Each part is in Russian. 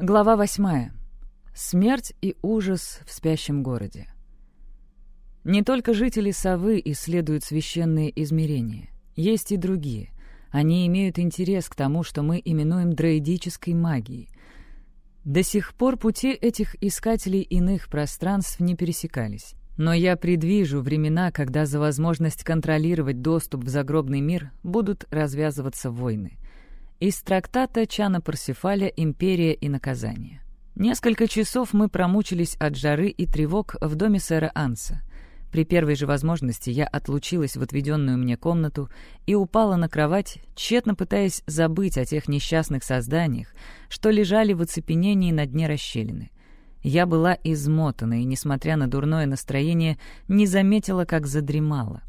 Глава восьмая. Смерть и ужас в спящем городе. Не только жители Совы исследуют священные измерения. Есть и другие. Они имеют интерес к тому, что мы именуем дроидической магией. До сих пор пути этих искателей иных пространств не пересекались. Но я предвижу времена, когда за возможность контролировать доступ в загробный мир будут развязываться войны. Из трактата Чана Парсифаля «Империя и наказание». Несколько часов мы промучились от жары и тревог в доме сэра Анса. При первой же возможности я отлучилась в отведенную мне комнату и упала на кровать, тщетно пытаясь забыть о тех несчастных созданиях, что лежали в оцепенении на дне расщелины. Я была измотана и, несмотря на дурное настроение, не заметила, как задремала.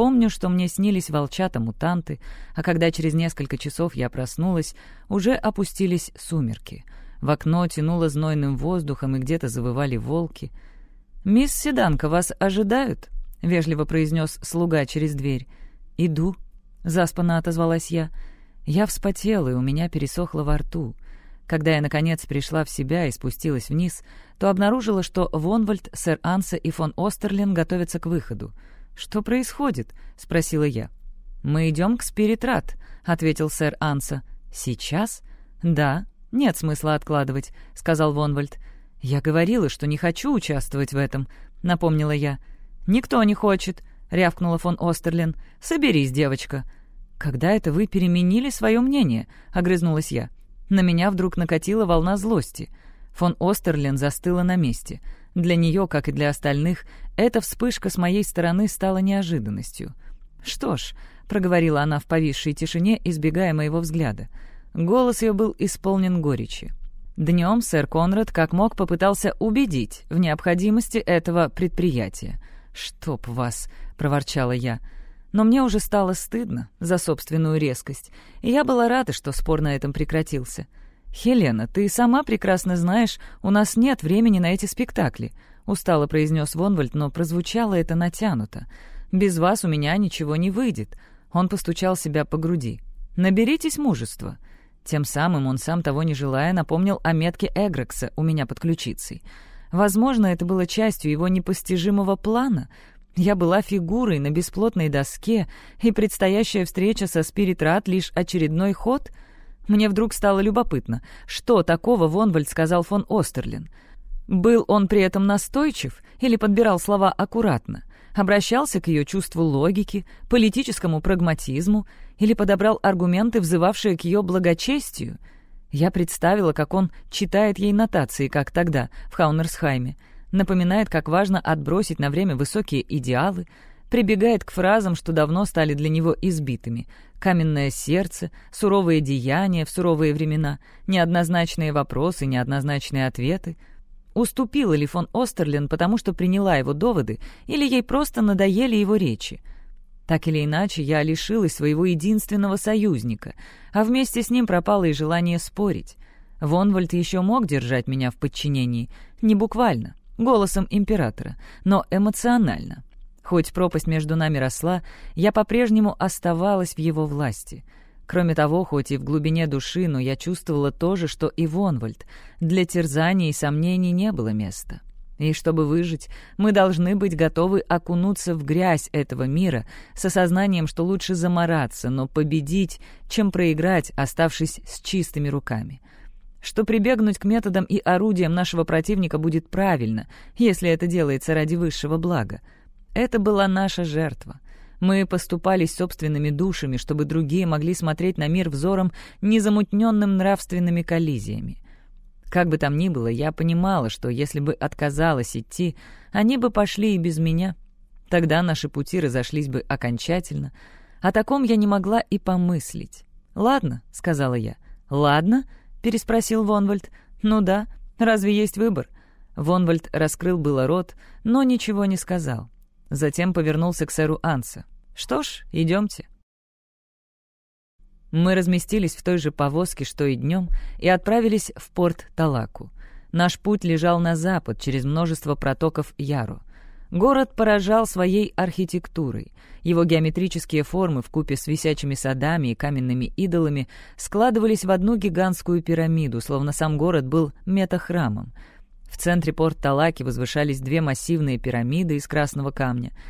Помню, что мне снились волчата-мутанты, а когда через несколько часов я проснулась, уже опустились сумерки. В окно тянуло знойным воздухом, и где-то завывали волки — «Мисс Седанка, вас ожидают?» — вежливо произнес слуга через дверь. «Иду», — заспанно отозвалась я. Я вспотела, и у меня пересохло во рту. Когда я, наконец, пришла в себя и спустилась вниз, то обнаружила, что Вонвальд, сэр Анса и фон Остерлин готовятся к выходу. «Что происходит?» — спросила я. «Мы идем к Спиритрат», — ответил сэр Анса. «Сейчас?» «Да. Нет смысла откладывать», — сказал Вонвальд. «Я говорила, что не хочу участвовать в этом», — напомнила я. «Никто не хочет», — рявкнула фон Остерлин. «Соберись, девочка». «Когда это вы переменили свое мнение?» — огрызнулась я. На меня вдруг накатила волна злости. Фон Остерлин застыла на месте. Для нее, как и для остальных, эта вспышка с моей стороны стала неожиданностью. «Что ж», — проговорила она в повисшей тишине, избегая моего взгляда. Голос ее был исполнен горечи. Днем сэр Конрад как мог попытался убедить в необходимости этого предприятия. «Чтоб вас!» — проворчала я. Но мне уже стало стыдно за собственную резкость, и я была рада, что спор на этом прекратился. «Хелена, ты сама прекрасно знаешь, у нас нет времени на эти спектакли», — устало произнес Вонвальд, но прозвучало это натянуто. «Без вас у меня ничего не выйдет». Он постучал себя по груди. «Наберитесь мужества». Тем самым он, сам того не желая, напомнил о метке Эгрекса у меня под ключицей. Возможно, это было частью его непостижимого плана. Я была фигурой на бесплотной доске, и предстоящая встреча со Спиритрат лишь очередной ход. Мне вдруг стало любопытно, что такого Вонвальд сказал фон Остерлин. Был он при этом настойчив или подбирал слова аккуратно? Обращался к ее чувству логики, политическому прагматизму или подобрал аргументы, взывавшие к ее благочестию? Я представила, как он читает ей нотации, как тогда, в Хаунерсхайме, напоминает, как важно отбросить на время высокие идеалы, прибегает к фразам, что давно стали для него избитыми. Каменное сердце, суровые деяния в суровые времена, неоднозначные вопросы, неоднозначные ответы — Уступила ли фон Остерлин, потому что приняла его доводы, или ей просто надоели его речи? Так или иначе, я лишилась своего единственного союзника, а вместе с ним пропало и желание спорить. Вонвальд еще мог держать меня в подчинении, не буквально, голосом императора, но эмоционально. Хоть пропасть между нами росла, я по-прежнему оставалась в его власти — Кроме того, хоть и в глубине души, но я чувствовала то же, что и Вонвальд. Для терзаний и сомнений не было места. И чтобы выжить, мы должны быть готовы окунуться в грязь этого мира с осознанием, что лучше замораться, но победить, чем проиграть, оставшись с чистыми руками. Что прибегнуть к методам и орудиям нашего противника будет правильно, если это делается ради высшего блага. Это была наша жертва — мы поступались собственными душами, чтобы другие могли смотреть на мир взором, незамутненным нравственными коллизиями. Как бы там ни было, я понимала, что если бы отказалась идти, они бы пошли и без меня. Тогда наши пути разошлись бы окончательно. О таком я не могла и помыслить. «Ладно», — сказала я. «Ладно?» — переспросил Вонвальд. «Ну да, разве есть выбор?» Вонвальд раскрыл было рот, но ничего не сказал. Затем повернулся к сэру Анса. «Что ж, идемте». Мы разместились в той же повозке, что и днем, и отправились в порт Талаку. Наш путь лежал на запад, через множество протоков Яру. Город поражал своей архитектурой. Его геометрические формы в купе с висячими садами и каменными идолами складывались в одну гигантскую пирамиду, словно сам город был метахрамом. В центре порт Талаки возвышались две массивные пирамиды из красного камня —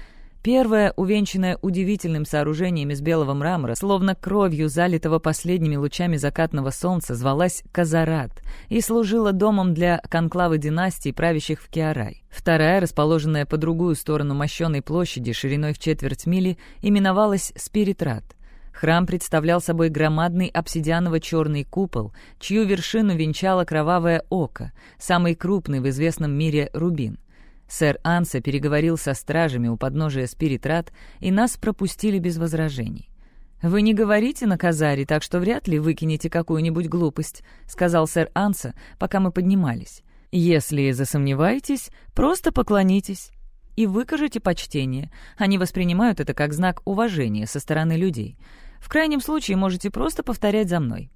Первая, увенчанная удивительным сооружением из белого мрамора, словно кровью залитого последними лучами закатного солнца, звалась Казарат и служила домом для конклавы династий, правящих в Киарай. Вторая, расположенная по другую сторону мощенной площади шириной в четверть мили, именовалась Спиритрат. Храм представлял собой громадный обсидианово-черный купол, чью вершину венчало кровавое око, самый крупный в известном мире рубин — Сэр Анса переговорил со стражами у подножия Спиритрат, и нас пропустили без возражений. «Вы не говорите на Казаре, так что вряд ли выкинете какую-нибудь глупость», — сказал сэр Анса, пока мы поднимались. «Если засомневаетесь, просто поклонитесь и выкажите почтение. Они воспринимают это как знак уважения со стороны людей. В крайнем случае можете просто повторять за мной.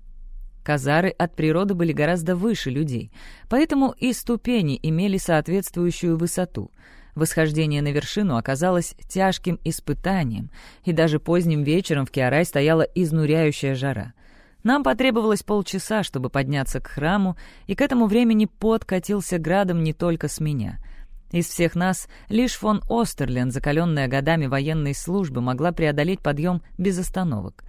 Казары от природы были гораздо выше людей, поэтому и ступени имели соответствующую высоту. Восхождение на вершину оказалось тяжким испытанием, и даже поздним вечером в Киарай стояла изнуряющая жара. Нам потребовалось полчаса, чтобы подняться к храму, и к этому времени пот катился градом не только с меня. Из всех нас лишь фон Остерлен, закаленная годами военной службы, могла преодолеть подъем без остановок.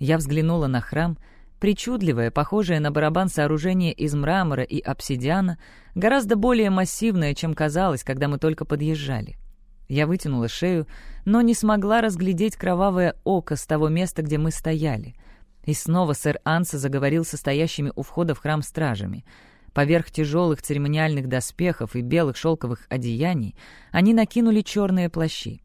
Я взглянула на храм — Причудливое, похожее на барабан сооружение из мрамора и обсидиана, гораздо более массивное, чем казалось, когда мы только подъезжали. Я вытянула шею, но не смогла разглядеть кровавое око с того места, где мы стояли. И снова сэр Анса заговорил со стоящими у входа в храм стражами. Поверх тяжелых церемониальных доспехов и белых шелковых одеяний они накинули черные плащи.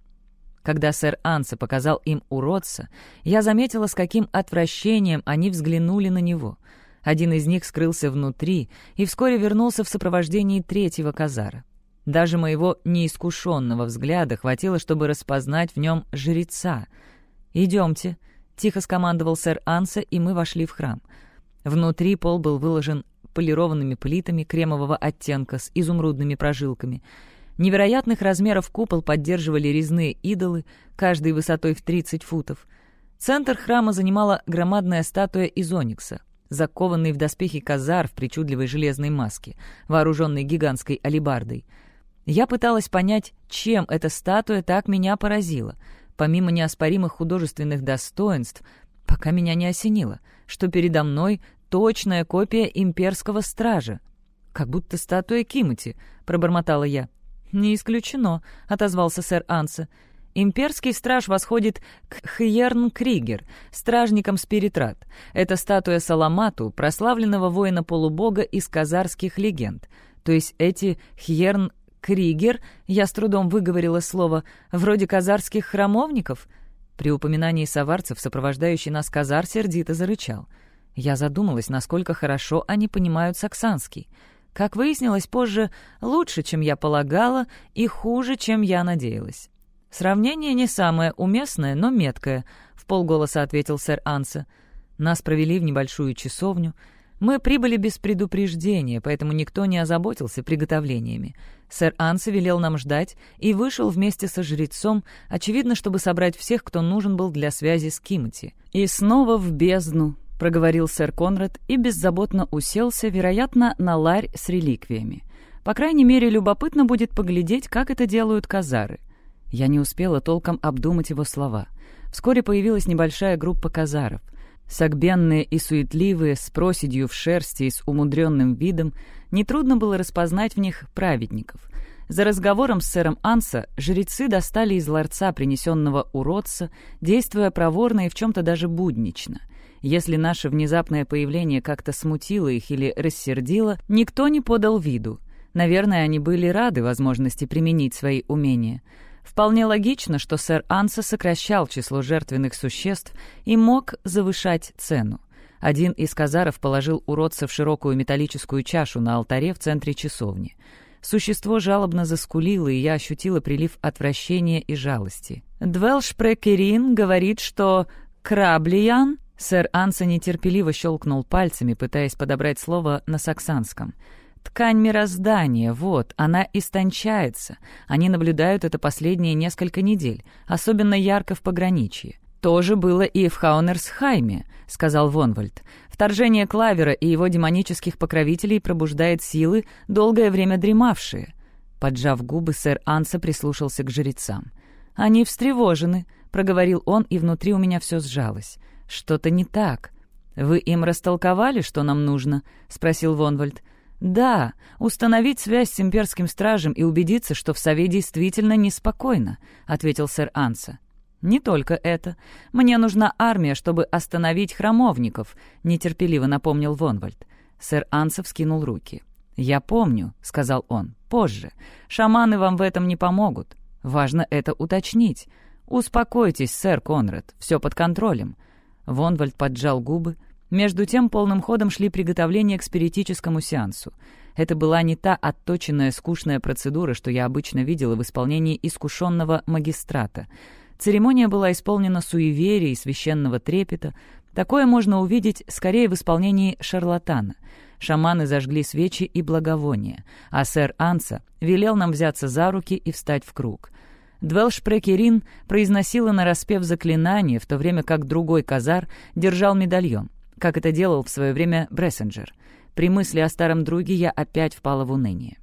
Когда сэр Анса показал им уродца, я заметила, с каким отвращением они взглянули на него. Один из них скрылся внутри и вскоре вернулся в сопровождении третьего казара. Даже моего неискушенного взгляда хватило, чтобы распознать в нем жреца. «Идемте», — тихо скомандовал сэр Анса, и мы вошли в храм. Внутри пол был выложен полированными плитами кремового оттенка с изумрудными прожилками — Невероятных размеров купол поддерживали резные идолы, каждый высотой в 30 футов. Центр храма занимала громадная статуя из оникса, закованный в доспехи казар в причудливой железной маске, вооруженный гигантской алебардой. Я пыталась понять, чем эта статуя так меня поразила, помимо неоспоримых художественных достоинств, пока меня не осенило, что передо мной точная копия имперского стража. «Как будто статуя Кимати», — пробормотала я. «Не исключено», — отозвался сэр Анса. Имперский страж восходит к Хьерн Кригер, стражникам Спиритрат. Это статуя Саламату, прославленного воина-полубога из казарских легенд. То есть эти Хьерн Кригер, я с трудом выговорила слово, вроде казарских храмовников? При упоминании саварцев сопровождающий нас казар сердито зарычал. Я задумалась, насколько хорошо они понимают саксанский — как выяснилось позже, лучше, чем я полагала, и хуже, чем я надеялась. «Сравнение не самое уместное, но меткое», — в полголоса ответил сэр Анса. «Нас провели в небольшую часовню. Мы прибыли без предупреждения, поэтому никто не озаботился приготовлениями. Сэр Анса велел нам ждать и вышел вместе со жрецом, очевидно, чтобы собрать всех, кто нужен был для связи с Кимати. И снова в бездну, — проговорил сэр Конрад и беззаботно уселся, вероятно, на ларь с реликвиями. «По крайней мере, любопытно будет поглядеть, как это делают казары». Я не успела толком обдумать его слова. Вскоре появилась небольшая группа казаров. Согбенные и суетливые, с проседью в шерсти и с умудренным видом, нетрудно было распознать в них праведников. За разговором с сэром Анса жрецы достали из ларца принесенного уродца, действуя проворно и в чем-то даже буднично — если наше внезапное появление как-то смутило их или рассердило, никто не подал виду. Наверное, они были рады возможности применить свои умения. Вполне логично, что сэр Анса сокращал число жертвенных существ и мог завышать цену. Один из казаров положил уродца в широкую металлическую чашу на алтаре в центре часовни. Существо жалобно заскулило, и я ощутила прилив отвращения и жалости. Двелш Прекерин говорит, что «краблиян» Сэр Анса нетерпеливо щелкнул пальцами, пытаясь подобрать слово на саксанском. Ткань мироздания, вот, она истончается. Они наблюдают это последние несколько недель, особенно ярко в пограничье. «То же было и в Хаунерсхайме», — сказал Вонвальд. «Вторжение Клавера и его демонических покровителей пробуждает силы, долгое время дремавшие». Поджав губы, сэр Анса прислушался к жрецам. «Они встревожены», — проговорил он, и внутри у меня все сжалось. «Что-то не так». «Вы им растолковали, что нам нужно?» — спросил Вонвальд. «Да, установить связь с имперским стражем и убедиться, что в Сове действительно неспокойно», — ответил сэр Анса. «Не только это. Мне нужна армия, чтобы остановить храмовников», — нетерпеливо напомнил Вонвальд. Сэр Анса вскинул руки. «Я помню», — сказал он, — «позже. Шаманы вам в этом не помогут. Важно это уточнить. Успокойтесь, сэр Конрад, все под контролем». Вонвальд поджал губы, между тем полным ходом шли приготовления к спиритическому сеансу. Это была не та отточенная скучная процедура, что я обычно видела в исполнении искушенного магистрата. Церемония была исполнена суеверия и священного трепета. Такое можно увидеть скорее в исполнении шарлатана. Шаманы зажгли свечи и благовония, а сэр Анса велел нам взяться за руки и встать в круг. Двелшпрекерин произносила нараспев заклинание, в то время как другой казар держал медальон как это делал в свое время Брессенджер. При мысли о старом друге я опять впала в уныние.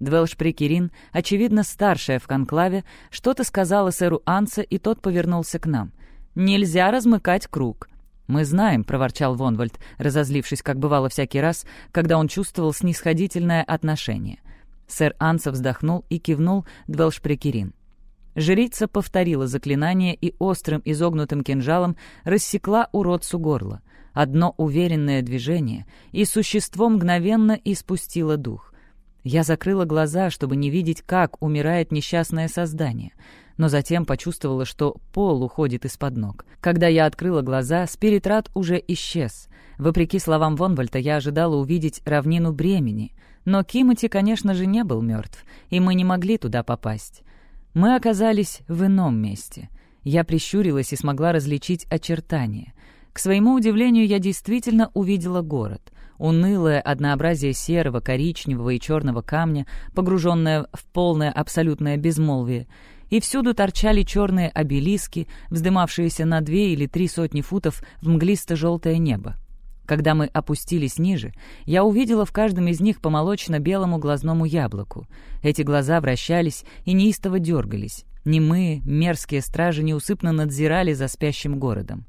Двелшприкерин, очевидно старшая в конклаве, что-то сказала сэру Анса, и тот повернулся к нам. «Нельзя размыкать круг». «Мы знаем», — проворчал Вонвальд, разозлившись, как бывало всякий раз, когда он чувствовал снисходительное отношение. Сэр Анса вздохнул и кивнул Двелшпрекерин. Жрица повторила заклинание и острым изогнутым кинжалом рассекла уродцу горло — Одно уверенное движение, и существо мгновенно испустило дух. Я закрыла глаза, чтобы не видеть, как умирает несчастное создание, но затем почувствовала, что пол уходит из-под ног. Когда я открыла глаза, спиритрат уже исчез. Вопреки словам Вонвальта, я ожидала увидеть равнину бремени, но Кимати, конечно же, не был мертв, и мы не могли туда попасть. Мы оказались в ином месте. Я прищурилась и смогла различить очертания. К своему удивлению, я действительно увидела город. Унылое однообразие серого, коричневого и черного камня, погруженное в полное абсолютное безмолвие. И всюду торчали черные обелиски, вздымавшиеся на две или три сотни футов в мглисто-желтое небо. Когда мы опустились ниже, я увидела в каждом из них по молочно-белому глазному яблоку. Эти глаза вращались и неистово дергались. Немые, мерзкие стражи неусыпно надзирали за спящим городом.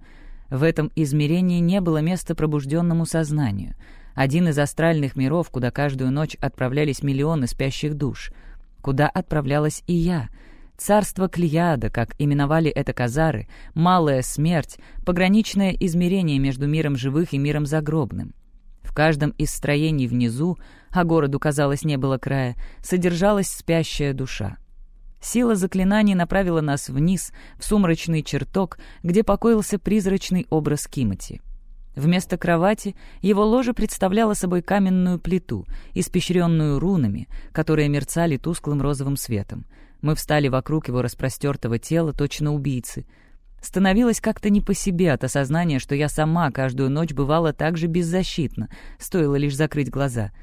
В этом измерении не было места пробужденному сознанию. Один из астральных миров, куда каждую ночь отправлялись миллионы спящих душ. Куда отправлялась и я. Царство Клиада, как именовали это казары, малая смерть, пограничное измерение между миром живых и миром загробным. В каждом из строений внизу, а городу, казалось, не было края, содержалась спящая душа. Сила заклинаний направила нас вниз, в сумрачный чертог, где покоился призрачный образ Кимати. Вместо кровати его ложе представляло собой каменную плиту, испещренную рунами, которые мерцали тусклым розовым светом. Мы встали вокруг его распростертого тела, точно убийцы. Становилось как-то не по себе от осознания, что я сама каждую ночь бывала так же беззащитна, стоило лишь закрыть глаза —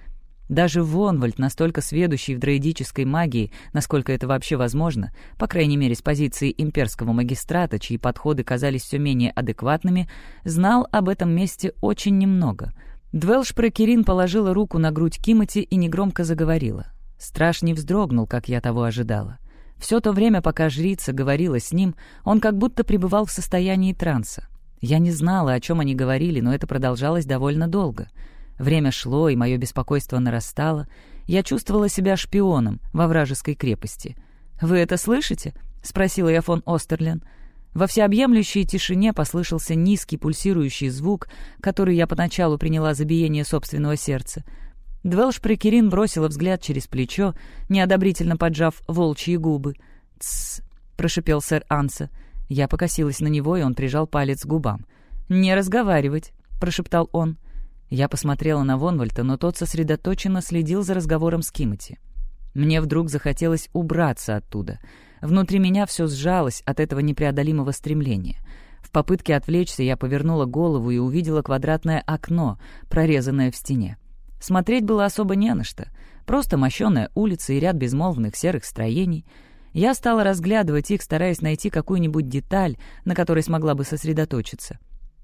даже Вонвальд, настолько сведущий в дроидической магии, насколько это вообще возможно, по крайней мере с позиции имперского магистрата, чьи подходы казались все менее адекватными, знал об этом месте очень немного. Двелш Прокерин положила руку на грудь Кимати и негромко заговорила. Страж не вздрогнул, как я того ожидала. Все то время, пока жрица говорила с ним, он как будто пребывал в состоянии транса. Я не знала, о чем они говорили, но это продолжалось довольно долго — Время шло, и мое беспокойство нарастало. Я чувствовала себя шпионом во вражеской крепости. «Вы это слышите?» — спросила я фон Остерлен. Во всеобъемлющей тишине послышался низкий пульсирующий звук, который я поначалу приняла за биение собственного сердца. Двелш Прекерин бросила взгляд через плечо, неодобрительно поджав волчьи губы. «Тссс», — прошипел сэр Анса. Я покосилась на него, и он прижал палец к губам. «Не разговаривать», — прошептал он. Я посмотрела на Вонвальта, но тот сосредоточенно следил за разговором с Кимати. Мне вдруг захотелось убраться оттуда. Внутри меня все сжалось от этого непреодолимого стремления. В попытке отвлечься я повернула голову и увидела квадратное окно, прорезанное в стене. Смотреть было особо не на что. Просто мощеная улица и ряд безмолвных серых строений. Я стала разглядывать их, стараясь найти какую-нибудь деталь, на которой смогла бы сосредоточиться.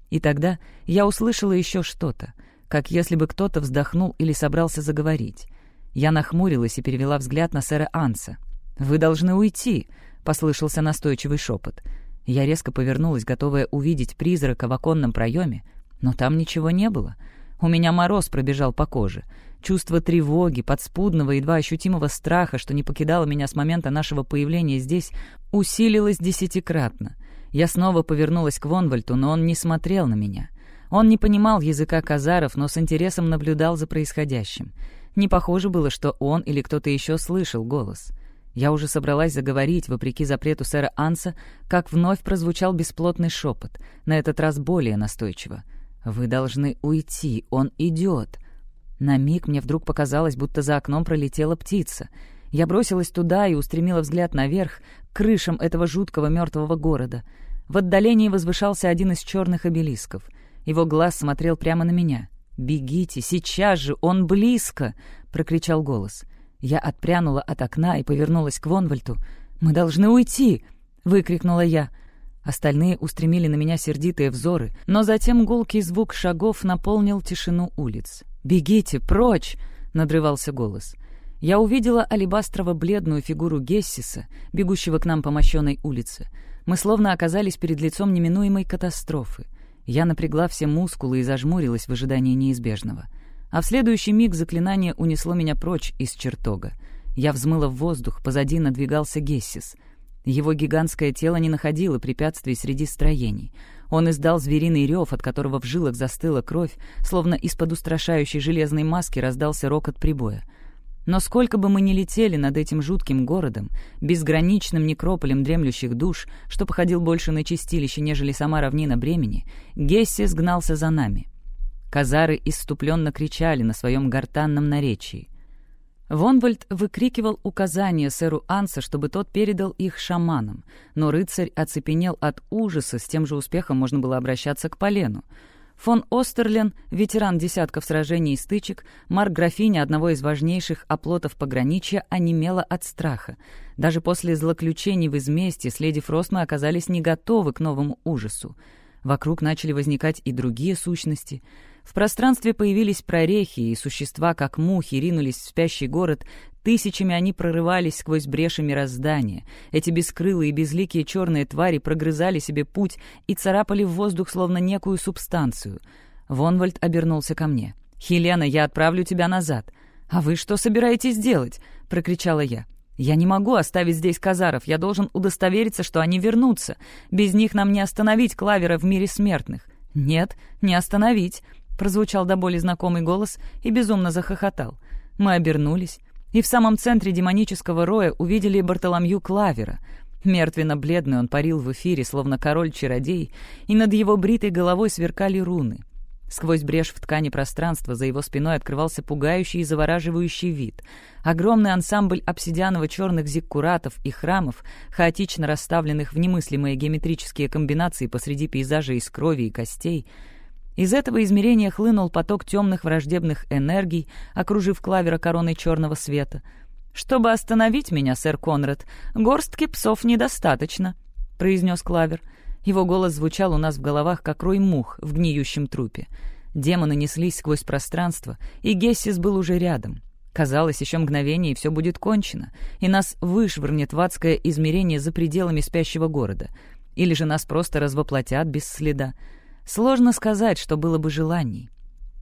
И тогда я услышала еще что-то, как если бы кто-то вздохнул или собрался заговорить. Я нахмурилась и перевела взгляд на сэра Анса. «Вы должны уйти», — послышался настойчивый шепот. Я резко повернулась, готовая увидеть призрака в оконном проеме, но там ничего не было. У меня мороз пробежал по коже. Чувство тревоги, подспудного, едва ощутимого страха, что не покидало меня с момента нашего появления здесь, усилилось десятикратно. Я снова повернулась к Вонвальту, но он не смотрел на меня. Он не понимал языка казаров, но с интересом наблюдал за происходящим. Не похоже было, что он или кто-то еще слышал голос. Я уже собралась заговорить, вопреки запрету сэра Анса, как вновь прозвучал бесплотный шепот, на этот раз более настойчиво. «Вы должны уйти, он идет!» На миг мне вдруг показалось, будто за окном пролетела птица. Я бросилась туда и устремила взгляд наверх, к крышам этого жуткого мертвого города. В отдалении возвышался один из черных обелисков. Его глаз смотрел прямо на меня. «Бегите, сейчас же, он близко!» — прокричал голос. Я отпрянула от окна и повернулась к Вонвальту. «Мы должны уйти!» — выкрикнула я. Остальные устремили на меня сердитые взоры, но затем гулкий звук шагов наполнил тишину улиц. «Бегите, прочь!» — надрывался голос. Я увидела алебастрово-бледную фигуру Гессиса, бегущего к нам по мощенной улице. Мы словно оказались перед лицом неминуемой катастрофы. Я напрягла все мускулы и зажмурилась в ожидании неизбежного. А в следующий миг заклинание унесло меня прочь из чертога. Я взмыла в воздух, позади надвигался Гессис. Его гигантское тело не находило препятствий среди строений. Он издал звериный рев, от которого в жилах застыла кровь, словно из-под устрашающей железной маски раздался рокот прибоя. Но сколько бы мы ни летели над этим жутким городом, безграничным некрополем дремлющих душ, что походил больше на чистилище, нежели сама равнина бремени, Гесси сгнался за нами. Казары иступленно кричали на своем гортанном наречии. Вонвальд выкрикивал указания сэру Анса, чтобы тот передал их шаманам, но рыцарь оцепенел от ужаса, с тем же успехом можно было обращаться к полену. Фон Остерлен, ветеран десятков сражений и стычек, марк графиня одного из важнейших оплотов пограничья, онемела от страха. Даже после злоключений в изместе с леди оказались не готовы к новому ужасу. Вокруг начали возникать и другие сущности. В пространстве появились прорехи, и существа, как мухи, ринулись в спящий город. Тысячами они прорывались сквозь бреши мироздания. Эти бескрылые безликие черные твари прогрызали себе путь и царапали в воздух словно некую субстанцию. Вонвальд обернулся ко мне. «Хелена, я отправлю тебя назад». «А вы что собираетесь делать?» — прокричала я. «Я не могу оставить здесь казаров, я должен удостовериться, что они вернутся. Без них нам не остановить Клавера в мире смертных». «Нет, не остановить», — прозвучал до боли знакомый голос и безумно захохотал. Мы обернулись, и в самом центре демонического роя увидели Бартоломью Клавера. Мертвенно-бледный он парил в эфире, словно король-чародей, и над его бритой головой сверкали руны. Сквозь брешь в ткани пространства за его спиной открывался пугающий и завораживающий вид. Огромный ансамбль обсидианово-черных зиккуратов и храмов, хаотично расставленных в немыслимые геометрические комбинации посреди пейзажа из крови и костей. Из этого измерения хлынул поток темных враждебных энергий, окружив клавера короной черного света. «Чтобы остановить меня, сэр Конрад, горстки псов недостаточно», — произнес клавер. — его голос звучал у нас в головах, как рой мух в гниющем трупе. Демоны неслись сквозь пространство, и Гессис был уже рядом. Казалось, еще мгновение, и все будет кончено, и нас вышвырнет в адское измерение за пределами спящего города. Или же нас просто развоплотят без следа. Сложно сказать, что было бы желаний.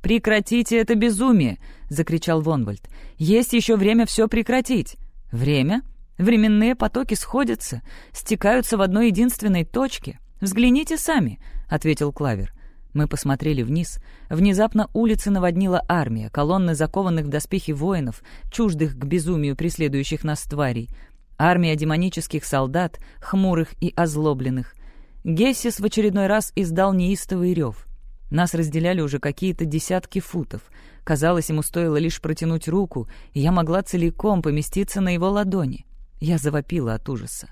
«Прекратите это безумие!» — закричал Вонвальд. «Есть еще время все прекратить!» «Время?» Временные потоки сходятся, стекаются в одной единственной точке. «Взгляните сами», — ответил Клавер. Мы посмотрели вниз. Внезапно улицы наводнила армия, колонны закованных в доспехи воинов, чуждых к безумию преследующих нас тварей. Армия демонических солдат, хмурых и озлобленных. Гессис в очередной раз издал неистовый рев. Нас разделяли уже какие-то десятки футов. Казалось, ему стоило лишь протянуть руку, и я могла целиком поместиться на его ладони. Я завопила от ужаса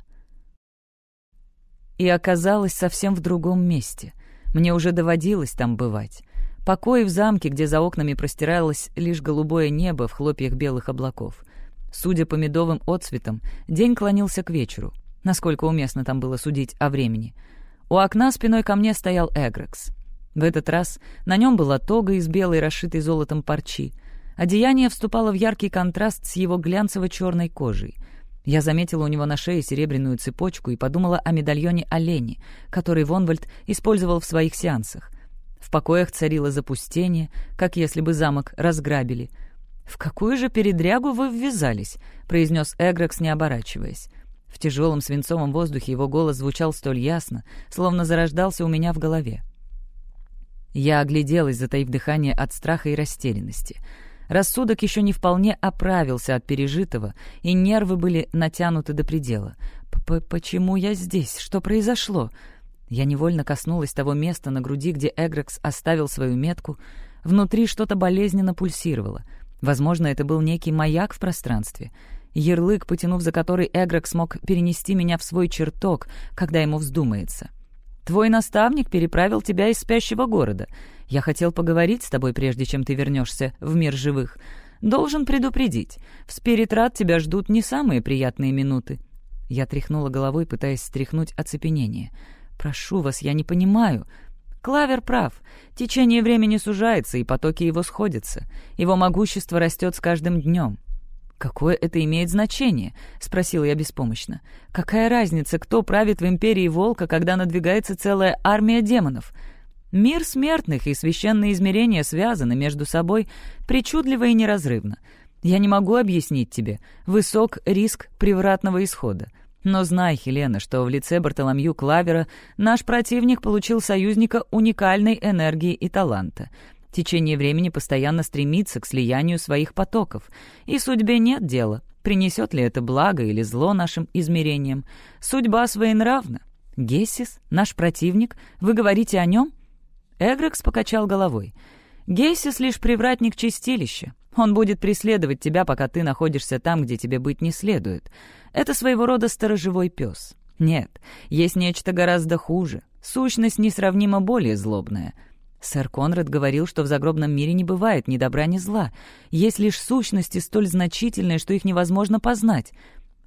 и оказалась совсем в другом месте. Мне уже доводилось там бывать. Покой в замке, где за окнами простиралось лишь голубое небо в хлопьях белых облаков. Судя по медовым отцветам, день клонился к вечеру. Насколько уместно там было судить о времени. У окна спиной ко мне стоял Эгрекс. В этот раз на нем была тога из белой, расшитой золотом парчи. Одеяние вступало в яркий контраст с его глянцево-черной кожей. Я заметила у него на шее серебряную цепочку и подумала о медальоне олени, который Вонвальд использовал в своих сеансах. В покоях царило запустение, как если бы замок разграбили. «В какую же передрягу вы ввязались?» — произнес Эгрекс, не оборачиваясь. В тяжелом свинцовом воздухе его голос звучал столь ясно, словно зарождался у меня в голове. Я огляделась, затаив дыхание от страха и растерянности. Рассудок еще не вполне оправился от пережитого, и нервы были натянуты до предела. П «Почему я здесь? Что произошло?» Я невольно коснулась того места на груди, где Эгрекс оставил свою метку. Внутри что-то болезненно пульсировало. Возможно, это был некий маяк в пространстве. Ярлык, потянув за который Эгрекс смог перенести меня в свой чертог, когда ему вздумается. Твой наставник переправил тебя из спящего города. Я хотел поговорить с тобой, прежде чем ты вернешься в мир живых. Должен предупредить, в Спиритрат тебя ждут не самые приятные минуты». Я тряхнула головой, пытаясь стряхнуть оцепенение. «Прошу вас, я не понимаю». Клавер прав. Течение времени сужается, и потоки его сходятся. Его могущество растет с каждым днем. «Какое это имеет значение?» — спросила я беспомощно. «Какая разница, кто правит в Империи Волка, когда надвигается целая армия демонов?» Мир смертных и священные измерения связаны между собой причудливо и неразрывно. Я не могу объяснить тебе. Высок риск превратного исхода. Но знай, Хелена, что в лице Бартоломью Клавера наш противник получил союзника уникальной энергии и таланта — Течение времени постоянно стремится к слиянию своих потоков, и судьбе нет дела, принесет ли это благо или зло нашим измерениям. Судьба своенравна. Гессис, наш противник, вы говорите о нем? Эгрекс покачал головой. Гессис лишь привратник чистилища. Он будет преследовать тебя, пока ты находишься там, где тебе быть не следует. Это своего рода сторожевой пес. Нет, есть нечто гораздо хуже. Сущность несравнимо более злобная — Сэр Конрад говорил, что в загробном мире не бывает ни добра, ни зла. Есть лишь сущности столь значительные, что их невозможно познать.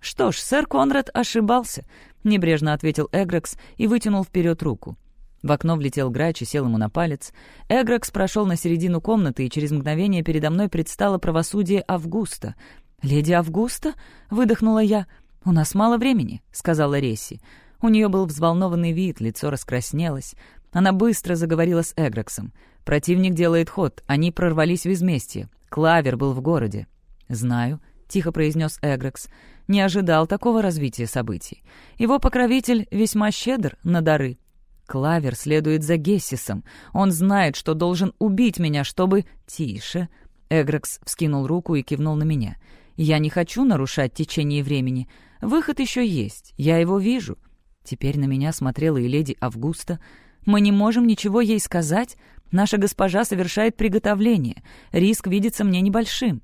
«Что ж, сэр Конрад ошибался», — небрежно ответил Эгрекс и вытянул вперед руку. В окно влетел грач и сел ему на палец. Эгрекс прошел на середину комнаты, и через мгновение передо мной предстало правосудие Августа. «Леди Августа?» — выдохнула я. «У нас мало времени», — сказала Ресси. У нее был взволнованный вид, лицо раскраснелось. Она быстро заговорила с Эгрексом. «Противник делает ход, они прорвались в изместье. Клавер был в городе». «Знаю», — тихо произнес Эгрекс. «Не ожидал такого развития событий. Его покровитель весьма щедр на дары. Клавер следует за Гессисом. Он знает, что должен убить меня, чтобы...» «Тише!» Эгрекс вскинул руку и кивнул на меня. «Я не хочу нарушать течение времени. Выход еще есть. Я его вижу». Теперь на меня смотрела и леди Августа, мы не можем ничего ей сказать. Наша госпожа совершает приготовление. Риск видится мне небольшим».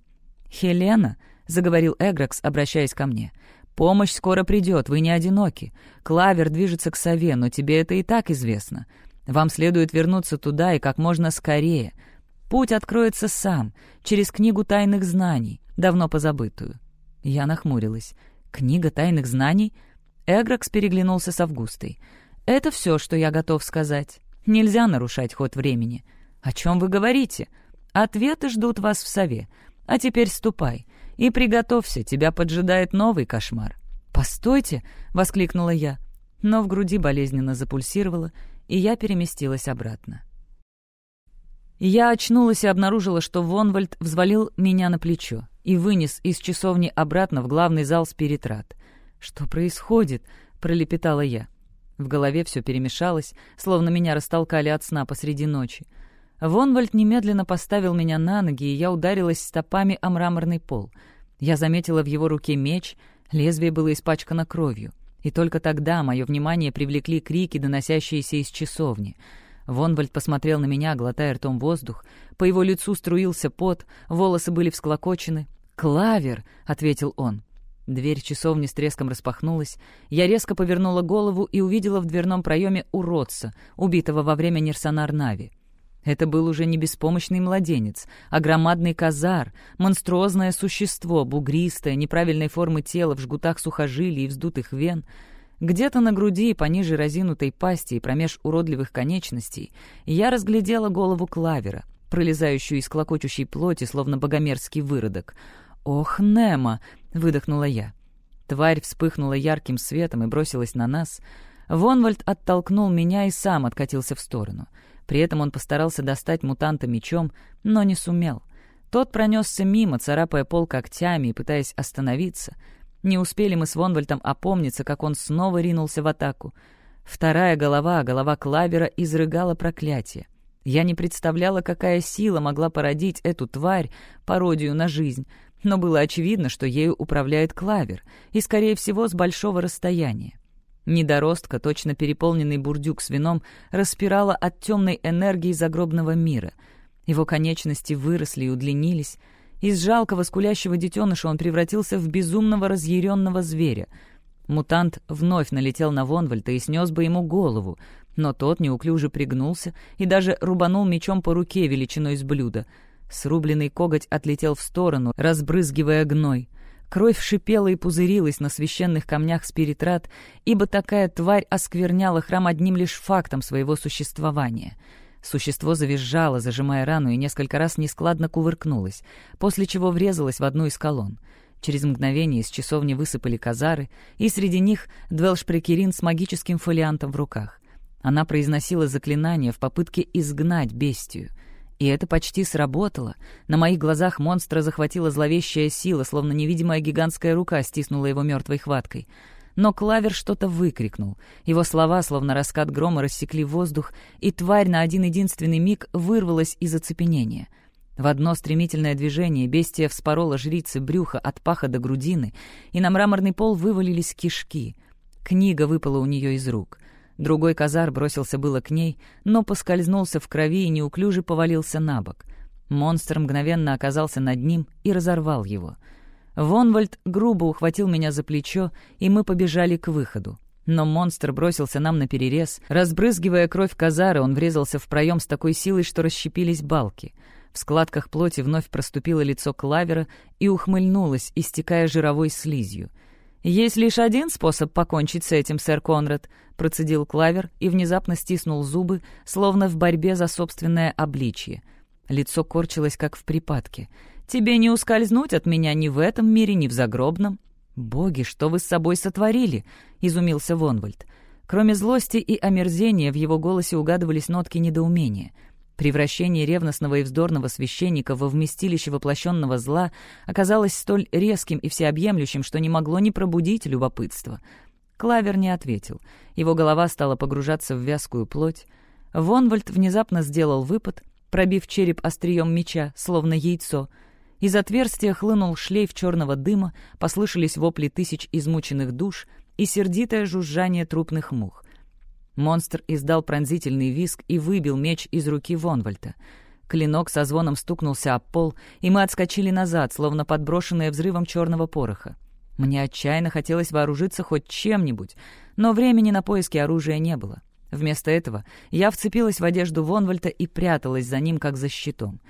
«Хелена», — заговорил Эгракс, обращаясь ко мне, — «помощь скоро придет, вы не одиноки. Клавер движется к сове, но тебе это и так известно. Вам следует вернуться туда и как можно скорее. Путь откроется сам, через книгу тайных знаний, давно позабытую». Я нахмурилась. «Книга тайных знаний?» Эгракс переглянулся с Августой. Это все, что я готов сказать. Нельзя нарушать ход времени. О чем вы говорите? Ответы ждут вас в сове. А теперь ступай. И приготовься, тебя поджидает новый кошмар. «Постойте!» — воскликнула я. Но в груди болезненно запульсировало, и я переместилась обратно. Я очнулась и обнаружила, что Вонвальд взвалил меня на плечо и вынес из часовни обратно в главный зал Спиритрат. «Что происходит?» — пролепетала я. В голове все перемешалось, словно меня растолкали от сна посреди ночи. Вонвальд немедленно поставил меня на ноги, и я ударилась стопами о мраморный пол. Я заметила в его руке меч, лезвие было испачкано кровью. И только тогда мое внимание привлекли крики, доносящиеся из часовни. Вонвальд посмотрел на меня, глотая ртом воздух. По его лицу струился пот, волосы были всклокочены. «Клавер!» — ответил он. Дверь часовни с треском распахнулась. Я резко повернула голову и увидела в дверном проеме уродца, убитого во время Нерсонар Нави. Это был уже не беспомощный младенец, а громадный казар, монструозное существо, бугристое, неправильной формы тело в жгутах сухожилий и вздутых вен. Где-то на груди, пониже разинутой пасти и промеж уродливых конечностей, я разглядела голову клавера, пролезающую из клокочущей плоти, словно богомерзкий выродок. «Ох, Немо!» — выдохнула я. Тварь вспыхнула ярким светом и бросилась на нас. Вонвальд оттолкнул меня и сам откатился в сторону — при этом он постарался достать мутанта мечом, но не сумел. Тот пронесся мимо, царапая пол когтями и пытаясь остановиться. Не успели мы с Вонвальтом опомниться, как он снова ринулся в атаку. Вторая голова, голова Клавера, изрыгала проклятие. Я не представляла, какая сила могла породить эту тварь, пародию на жизнь, но было очевидно, что ею управляет Клавер, и, скорее всего, с большого расстояния. Недоростка, точно переполненный бурдюк с вином, распирала от темной энергии загробного мира. Его конечности выросли и удлинились. Из жалкого скулящего детеныша он превратился в безумного разъяренного зверя. Мутант вновь налетел на Вонвальта и снес бы ему голову, но тот неуклюже пригнулся и даже рубанул мечом по руке величиной с блюда. Срубленный коготь отлетел в сторону, разбрызгивая гной. Кровь шипела и пузырилась на священных камнях спиритрат, ибо такая тварь оскверняла храм одним лишь фактом своего существования. Существо завизжало, зажимая рану, и несколько раз нескладно кувыркнулось, после чего врезалось в одну из колонн. Через мгновение из часовни высыпали казары, и среди них Двелшпрекерин с магическим фолиантом в руках. Она произносила заклинание в попытке изгнать бестию — и это почти сработало. На моих глазах монстра захватила зловещая сила, словно невидимая гигантская рука стиснула его мертвой хваткой. Но Клавер что-то выкрикнул. Его слова, словно раскат грома, рассекли воздух, и тварь на один-единственный миг вырвалась из оцепенения. В одно стремительное движение бестия вспорола жрицы брюха от паха до грудины, и на мраморный пол вывалились кишки. Книга выпала у нее из рук. Другой казар бросился было к ней, но поскользнулся в крови и неуклюже повалился на бок. Монстр мгновенно оказался над ним и разорвал его. Вонвальд грубо ухватил меня за плечо, и мы побежали к выходу. Но монстр бросился нам на перерез. Разбрызгивая кровь казары, он врезался в проем с такой силой, что расщепились балки. В складках плоти вновь проступило лицо Клавера и ухмыльнулось, истекая жировой слизью — «Есть лишь один способ покончить с этим, сэр Конрад», — процедил Клавер и внезапно стиснул зубы, словно в борьбе за собственное обличье. Лицо корчилось, как в припадке. «Тебе не ускользнуть от меня ни в этом мире, ни в загробном». «Боги, что вы с собой сотворили?» — изумился Вонвальд. Кроме злости и омерзения в его голосе угадывались нотки недоумения — Превращение ревностного и вздорного священника во вместилище воплощенного зла оказалось столь резким и всеобъемлющим, что не могло не пробудить любопытство. Клавер не ответил. Его голова стала погружаться в вязкую плоть. Вонвальд внезапно сделал выпад, пробив череп острием меча, словно яйцо. Из отверстия хлынул шлейф черного дыма, послышались вопли тысяч измученных душ и сердитое жужжание трупных мух. Монстр издал пронзительный визг и выбил меч из руки Вонвальта. Клинок со звоном стукнулся об пол, и мы отскочили назад, словно подброшенные взрывом черного пороха. Мне отчаянно хотелось вооружиться хоть чем-нибудь, но времени на поиски оружия не было. Вместо этого я вцепилась в одежду Вонвальта и пряталась за ним, как за щитом.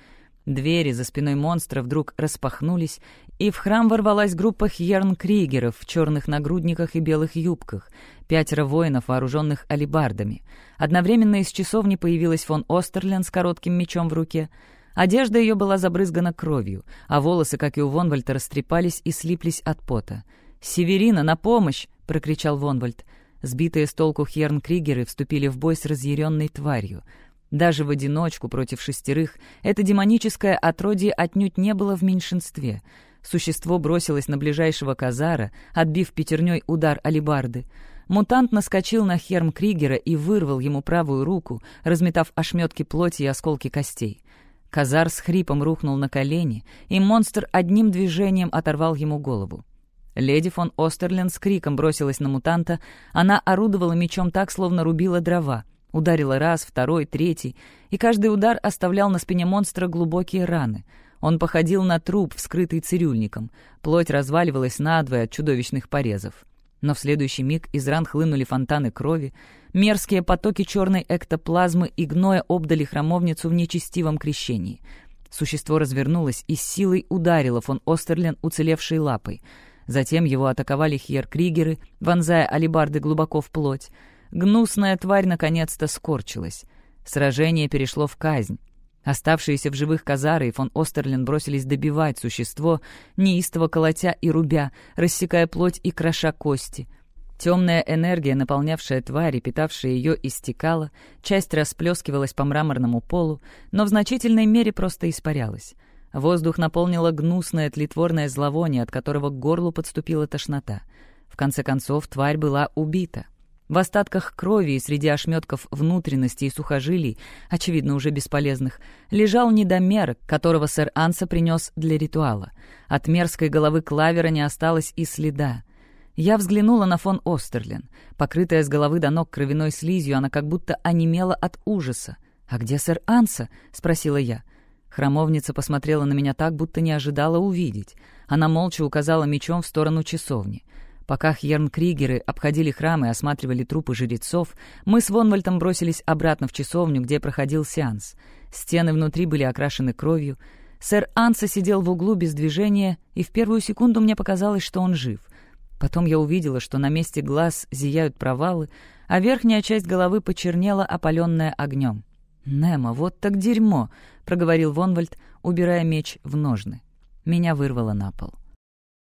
Двери за спиной монстра вдруг распахнулись, и в храм ворвалась группа хьерн-кригеров в черных нагрудниках и белых юбках, пятеро воинов, вооруженных алибардами. Одновременно из часовни появилась фон Остерлен с коротким мечом в руке. Одежда ее была забрызгана кровью, а волосы, как и у Вонвальта, растрепались и слиплись от пота. «Северина, на помощь!» — прокричал Вонвальд. Сбитые с толку хьерн-кригеры вступили в бой с разъяренной тварью — даже в одиночку против шестерых это демоническое отродье отнюдь не было в меньшинстве. Существо бросилось на ближайшего казара, отбив пятерней удар алибарды. Мутант наскочил на Херм Кригера и вырвал ему правую руку, разметав ошметки плоти и осколки костей. Казар с хрипом рухнул на колени, и монстр одним движением оторвал ему голову. Леди фон Остерлен с криком бросилась на мутанта, она орудовала мечом так, словно рубила дрова — Ударила раз, второй, третий, и каждый удар оставлял на спине монстра глубокие раны. Он походил на труп, вскрытый цирюльником. Плоть разваливалась надвое от чудовищных порезов. Но в следующий миг из ран хлынули фонтаны крови, мерзкие потоки черной эктоплазмы и гноя обдали храмовницу в нечестивом крещении. Существо развернулось и с силой ударило фон Остерлен уцелевшей лапой. Затем его атаковали хьер-кригеры, вонзая алибарды глубоко в плоть. Гнусная тварь наконец-то скорчилась. Сражение перешло в казнь. Оставшиеся в живых Казары и фон Остерлин бросились добивать существо, неистово колотя и рубя, рассекая плоть и кроша кости. Темная энергия, наполнявшая тварь и питавшая ее, истекала, часть расплескивалась по мраморному полу, но в значительной мере просто испарялась. Воздух наполнило гнусное тлетворное зловоние, от которого к горлу подступила тошнота. В конце концов, тварь была убита. В остатках крови и среди ошметков внутренностей и сухожилий, очевидно уже бесполезных, лежал недомер, которого сэр Анса принес для ритуала. От мерзкой головы клавера не осталось и следа. Я взглянула на фон Остерлин. Покрытая с головы до ног кровяной слизью, она как будто онемела от ужаса. «А где сэр Анса?» — спросила я. Храмовница посмотрела на меня так, будто не ожидала увидеть. Она молча указала мечом в сторону часовни. Пока Хьерн-Кригеры обходили храм и осматривали трупы жрецов, мы с Вонвальтом бросились обратно в часовню, где проходил сеанс. Стены внутри были окрашены кровью. Сэр Анса сидел в углу без движения, и в первую секунду мне показалось, что он жив. Потом я увидела, что на месте глаз зияют провалы, а верхняя часть головы почернела, опаленная огнем. «Немо, вот так дерьмо!» — проговорил Вонвальд, убирая меч в ножны. Меня вырвало на пол. —